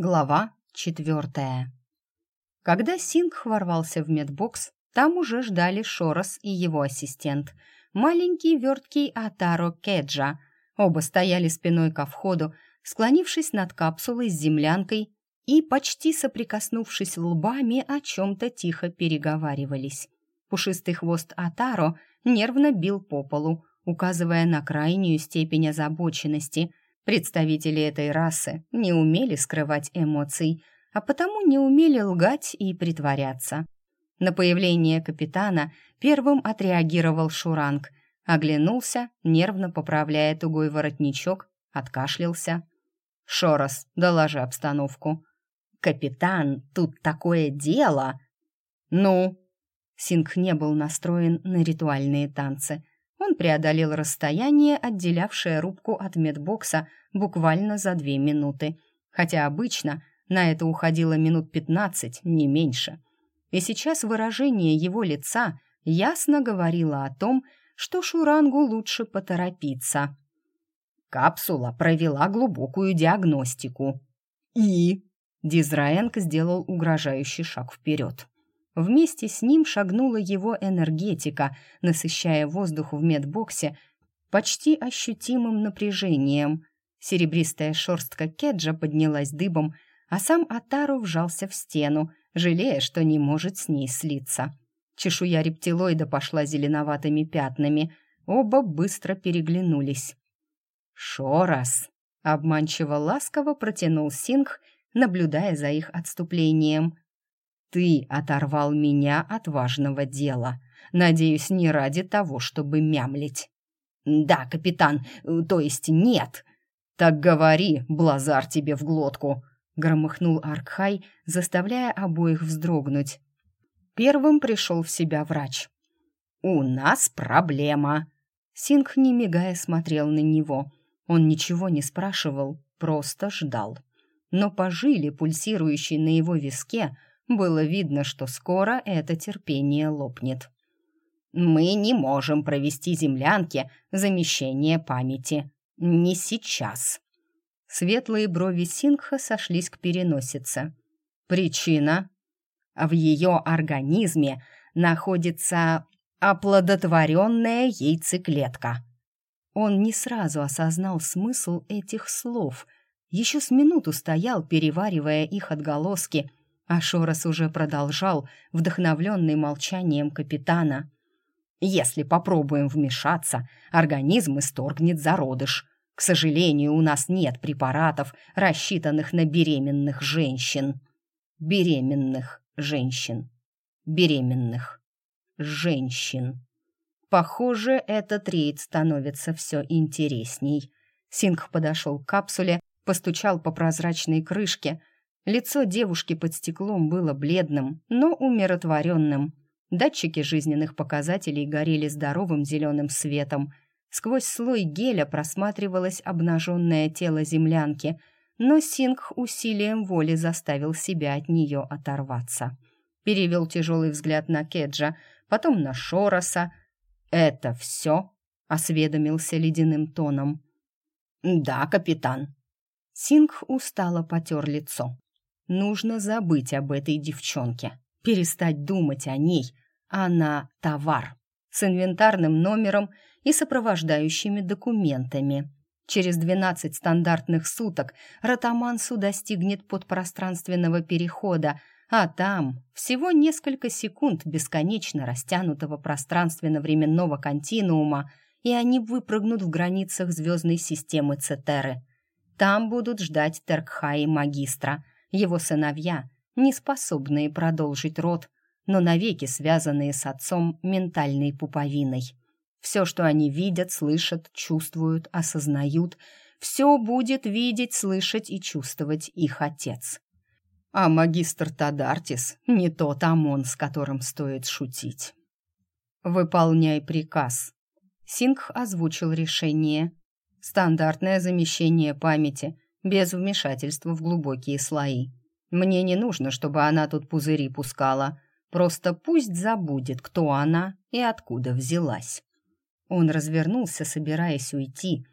Глава четвертая. Когда Сингх ворвался в медбокс, там уже ждали Шорос и его ассистент, маленький верткий Атаро Кеджа. Оба стояли спиной ко входу, склонившись над капсулой с землянкой и, почти соприкоснувшись лбами, о чем-то тихо переговаривались. Пушистый хвост Атаро нервно бил по полу, указывая на крайнюю степень озабоченности – Представители этой расы не умели скрывать эмоций, а потому не умели лгать и притворяться. На появление капитана первым отреагировал Шуранг, оглянулся, нервно поправляя тугой воротничок, откашлялся. «Шорос, доложи обстановку». «Капитан, тут такое дело!» «Ну?» Синг не был настроен на ритуальные танцы – он преодолел расстояние, отделявшее рубку от медбокса, буквально за две минуты, хотя обычно на это уходило минут пятнадцать, не меньше. И сейчас выражение его лица ясно говорило о том, что Шурангу лучше поторопиться. Капсула провела глубокую диагностику. И Дизраенг сделал угрожающий шаг вперед. Вместе с ним шагнула его энергетика, насыщая воздух в медбоксе почти ощутимым напряжением. Серебристая шерстка Кеджа поднялась дыбом, а сам Атару вжался в стену, жалея, что не может с ней слиться. Чешуя рептилоида пошла зеленоватыми пятнами. Оба быстро переглянулись. «Шорас!» — обманчиво ласково протянул Сингх, наблюдая за их отступлением. Ты оторвал меня от важного дела. Надеюсь, не ради того, чтобы мямлить. Да, капитан, то есть нет. Так говори, блазар тебе в глотку, громыхнул Аркхай, заставляя обоих вздрогнуть. Первым пришел в себя врач. У нас проблема. Синг, не мигая, смотрел на него. Он ничего не спрашивал, просто ждал. Но по жиле, пульсирующей на его виске, было видно, что скоро это терпение лопнет. «Мы не можем провести землянки замещение памяти. Не сейчас». Светлые брови Сингха сошлись к переносице. «Причина?» В ее организме находится оплодотворенная яйцеклетка. Он не сразу осознал смысл этих слов. Еще с минуту стоял, переваривая их отголоски, а Шорос уже продолжал, вдохновленный молчанием капитана. «Если попробуем вмешаться, организм исторгнет зародыш. К сожалению, у нас нет препаратов, рассчитанных на беременных женщин. Беременных женщин. Беременных женщин». Похоже, этот рейд становится все интересней. Сингх подошел к капсуле, постучал по прозрачной крышке, Лицо девушки под стеклом было бледным, но умиротворенным. Датчики жизненных показателей горели здоровым зеленым светом. Сквозь слой геля просматривалось обнаженное тело землянки, но Сингх усилием воли заставил себя от нее оторваться. Перевел тяжелый взгляд на Кеджа, потом на Шороса. «Это все?» — осведомился ледяным тоном. «Да, капитан». Сингх устало потер лицо. Нужно забыть об этой девчонке, перестать думать о ней. Она товар с инвентарным номером и сопровождающими документами. Через 12 стандартных суток Ротамансу достигнет подпространственного перехода, а там всего несколько секунд бесконечно растянутого пространственно-временного континуума, и они выпрыгнут в границах звездной системы Цетеры. Там будут ждать Теркха Магистра — его сыновья, не способные продолжить род, но навеки связанные с отцом ментальной пуповиной. Все, что они видят, слышат, чувствуют, осознают, все будет видеть, слышать и чувствовать их отец. А магистр Тадартис не тот Амон, с которым стоит шутить. «Выполняй приказ». Сингх озвучил решение. «Стандартное замещение памяти — без вмешательства в глубокие слои. Мне не нужно, чтобы она тут пузыри пускала. Просто пусть забудет, кто она и откуда взялась. Он развернулся, собираясь уйти.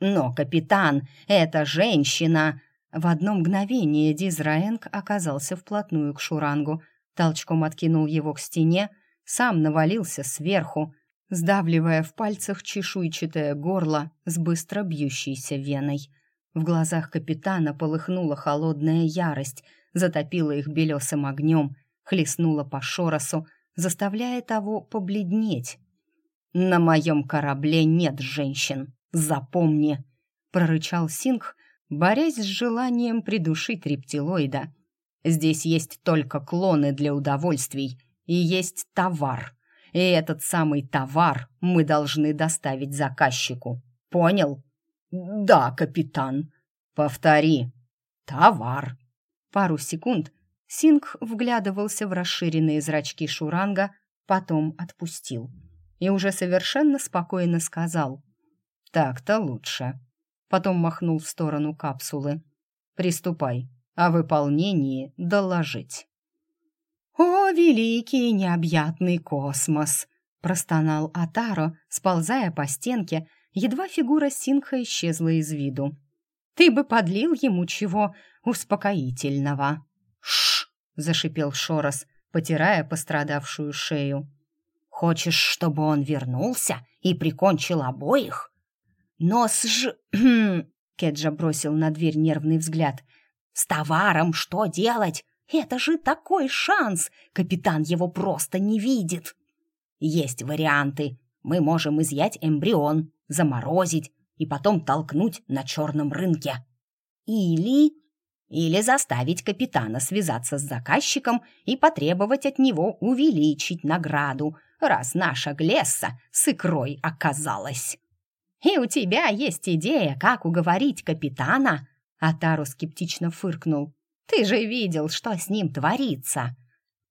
«Но, капитан, это женщина!» В одно мгновение Дизраэнг оказался вплотную к Шурангу, толчком откинул его к стене, сам навалился сверху, сдавливая в пальцах чешуйчатое горло с быстро бьющейся веной. В глазах капитана полыхнула холодная ярость, затопила их белесым огнем, хлестнула по Шоросу, заставляя того побледнеть. «На моем корабле нет женщин, запомни!» — прорычал Сингх, борясь с желанием придушить рептилоида. «Здесь есть только клоны для удовольствий, и есть товар. И этот самый товар мы должны доставить заказчику. Понял?» «Да, капитан». «Повтори. Товар». Пару секунд Синг вглядывался в расширенные зрачки Шуранга, потом отпустил. И уже совершенно спокойно сказал. «Так-то лучше». Потом махнул в сторону капсулы. «Приступай. О выполнении доложить». «О, великий необъятный космос!» — простонал Атаро, сползая по стенке, едва фигура Синха исчезла из виду. «Ты бы подлил ему чего успокоительного!» «Ш!» — зашипел Шорос, потирая пострадавшую шею. «Хочешь, чтобы он вернулся и прикончил обоих?» «Нос ж...» Кеджа бросил на дверь нервный взгляд. «С товаром что делать? Это же такой шанс! Капитан его просто не видит!» «Есть варианты. Мы можем изъять эмбрион, заморозить и потом толкнуть на черном рынке. Или... Или заставить капитана связаться с заказчиком и потребовать от него увеличить награду, раз наша Глесса с икрой оказалась. «И у тебя есть идея, как уговорить капитана?» Атару скептично фыркнул. «Ты же видел, что с ним творится!»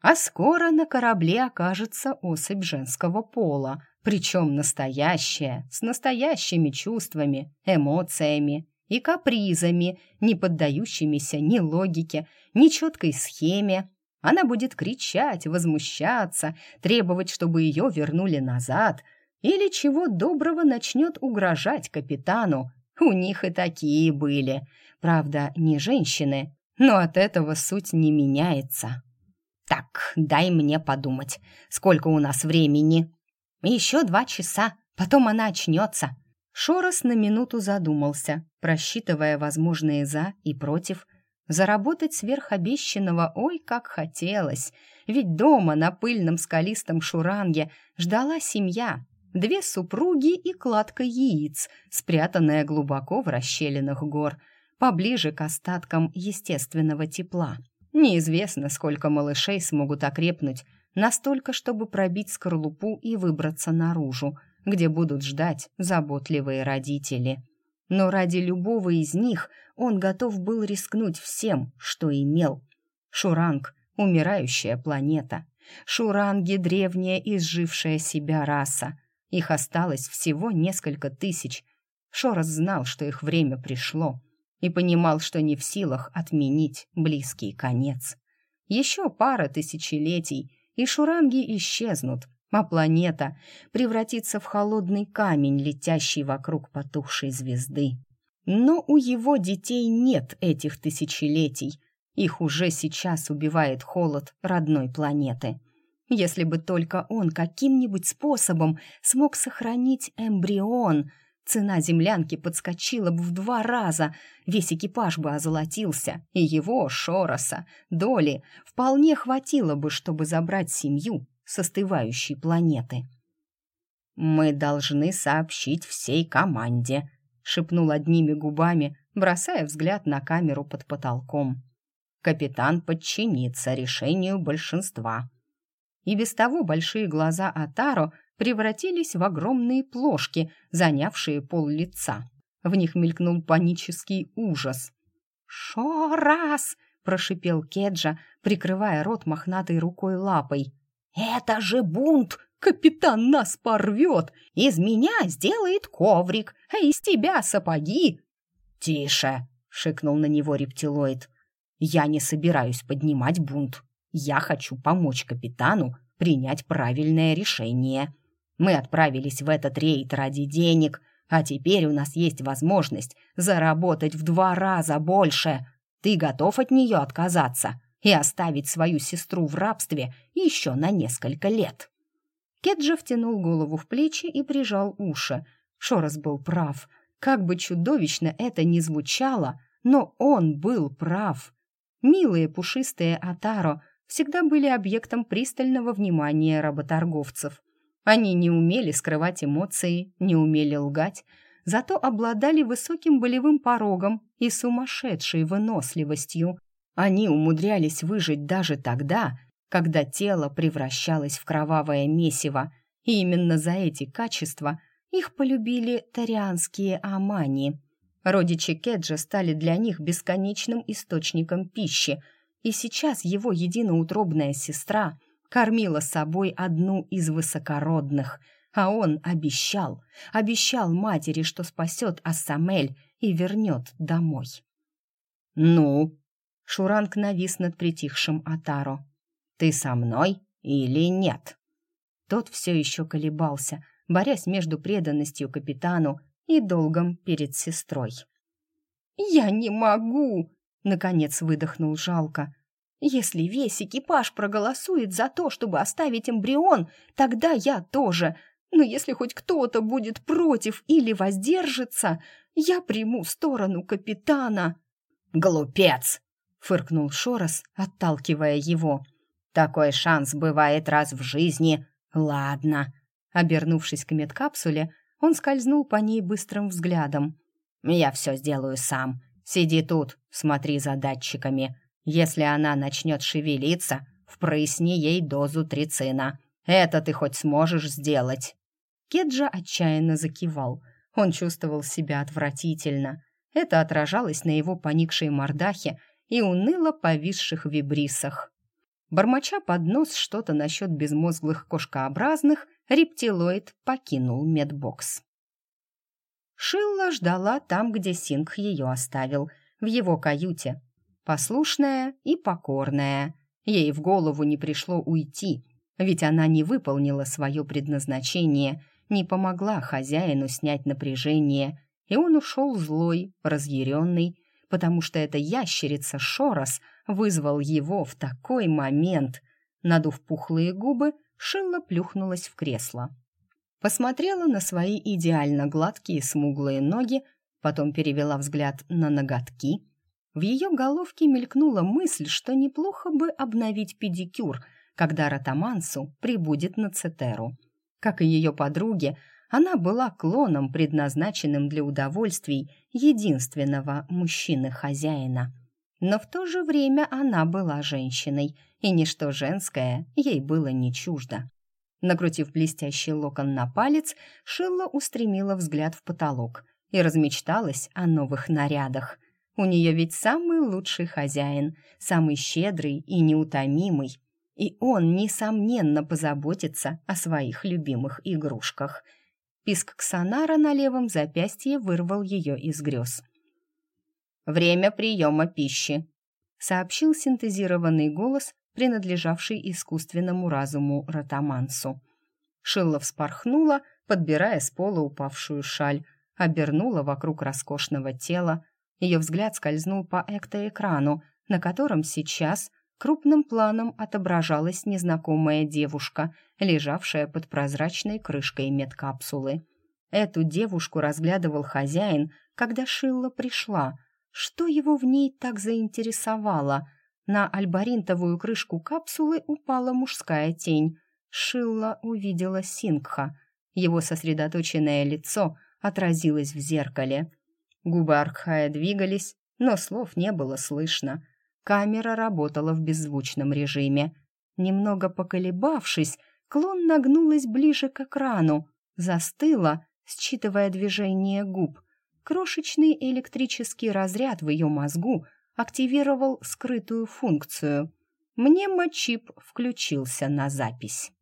А скоро на корабле окажется особь женского пола, причем настоящая, с настоящими чувствами, эмоциями и капризами, не поддающимися ни логике, ни четкой схеме. Она будет кричать, возмущаться, требовать, чтобы ее вернули назад, или чего доброго начнет угрожать капитану. У них и такие были. Правда, не женщины, но от этого суть не меняется. «Так, дай мне подумать, сколько у нас времени?» Еще два часа, потом она очнется». Шорос на минуту задумался, просчитывая возможные «за» и «против». Заработать сверх обещанного ой, как хотелось, ведь дома на пыльном скалистом шуранге ждала семья, две супруги и кладка яиц, спрятанная глубоко в расщелинах гор, поближе к остаткам естественного тепла. Неизвестно, сколько малышей смогут окрепнуть настолько, чтобы пробить скорлупу и выбраться наружу, где будут ждать заботливые родители. Но ради любого из них он готов был рискнуть всем, что имел. Шуранг — умирающая планета. Шуранги — древняя изжившая себя раса. Их осталось всего несколько тысяч. Шорос знал, что их время пришло, и понимал, что не в силах отменить близкий конец. Еще пара тысячелетий — и шуранги исчезнут, а планета превратится в холодный камень, летящий вокруг потухшей звезды. Но у его детей нет этих тысячелетий. Их уже сейчас убивает холод родной планеты. Если бы только он каким-нибудь способом смог сохранить эмбрион — Цена землянки подскочила бы в два раза, весь экипаж бы озолотился, и его, Шороса, доли вполне хватило бы, чтобы забрать семью с остывающей планеты. «Мы должны сообщить всей команде», — шепнул одними губами, бросая взгляд на камеру под потолком. «Капитан подчинится решению большинства». И без того большие глаза Атаро превратились в огромные плошки, занявшие пол лица. В них мелькнул панический ужас. «Шо-раз!» — прошипел Кеджа, прикрывая рот мохнатой рукой лапой. «Это же бунт! Капитан нас порвет! Из меня сделает коврик, а из тебя сапоги!» «Тише!» — шикнул на него рептилоид. «Я не собираюсь поднимать бунт. Я хочу помочь капитану принять правильное решение. Мы отправились в этот рейд ради денег, А теперь у нас есть возможность заработать в два раза больше. Ты готов от нее отказаться и оставить свою сестру в рабстве еще на несколько лет?» Кеджа втянул голову в плечи и прижал уши. Шорос был прав. Как бы чудовищно это ни звучало, но он был прав. Милые пушистые Атаро всегда были объектом пристального внимания работорговцев. Они не умели скрывать эмоции, не умели лгать, зато обладали высоким болевым порогом и сумасшедшей выносливостью. Они умудрялись выжить даже тогда, когда тело превращалось в кровавое месиво, и именно за эти качества их полюбили тарианские амани. Родичи Кеджа стали для них бесконечным источником пищи, и сейчас его единоутробная сестра – кормила собой одну из высокородных, а он обещал, обещал матери, что спасет Ассамель и вернет домой. «Ну?» — Шуранг навис над притихшим Атаро. «Ты со мной или нет?» Тот все еще колебался, борясь между преданностью капитану и долгом перед сестрой. «Я не могу!» — наконец выдохнул жалко. Если весь экипаж проголосует за то, чтобы оставить эмбрион, тогда я тоже. Но если хоть кто-то будет против или воздержится, я приму сторону капитана». «Глупец!» — фыркнул Шорос, отталкивая его. «Такой шанс бывает раз в жизни. Ладно». Обернувшись к медкапсуле, он скользнул по ней быстрым взглядом. «Я все сделаю сам. Сиди тут, смотри за датчиками. Если она начнет шевелиться, впрысни ей дозу трицина. Это ты хоть сможешь сделать». Кеджа отчаянно закивал. Он чувствовал себя отвратительно. Это отражалось на его поникшей мордахе и уныло повисших вибрисах. Бормоча под нос что-то насчет безмозглых кошкообразных, рептилоид покинул медбокс. Шилла ждала там, где Синг ее оставил, в его каюте, послушная и покорная. Ей в голову не пришло уйти, ведь она не выполнила свое предназначение, не помогла хозяину снять напряжение, и он ушел злой, разъяренный, потому что эта ящерица Шорос вызвал его в такой момент. Надув пухлые губы, Шилла плюхнулась в кресло. Посмотрела на свои идеально гладкие смуглые ноги, потом перевела взгляд на ноготки — в ее головке мелькнула мысль, что неплохо бы обновить педикюр, когда Ратамансу прибудет на Цетеру. Как и ее подруге, она была клоном, предназначенным для удовольствий единственного мужчины-хозяина. Но в то же время она была женщиной, и ничто женское ей было не чуждо. Накрутив блестящий локон на палец, Шилла устремила взгляд в потолок и размечталась о новых нарядах. У нее ведь самый лучший хозяин, самый щедрый и неутомимый. И он, несомненно, позаботится о своих любимых игрушках. Писк Ксанара на левом запястье вырвал ее из грез. «Время приема пищи», — сообщил синтезированный голос, принадлежавший искусственному разуму Ротамансу. Шилла вспорхнула, подбирая с пола упавшую шаль, обернула вокруг роскошного тела, ее взгляд скользнул по эктоэкрану, на котором сейчас крупным планом отображалась незнакомая девушка, лежавшая под прозрачной крышкой медкапсулы. Эту девушку разглядывал хозяин, когда Шилла пришла. Что его в ней так заинтересовало? На альбаринтовую крышку капсулы упала мужская тень. Шилла увидела Сингха. Его сосредоточенное лицо отразилось в зеркале — Губы Аркхая двигались, но слов не было слышно. Камера работала в беззвучном режиме. Немного поколебавшись, клон нагнулась ближе к экрану, застыла, считывая движение губ. Крошечный электрический разряд в ее мозгу активировал скрытую функцию. Мнемочип включился на запись.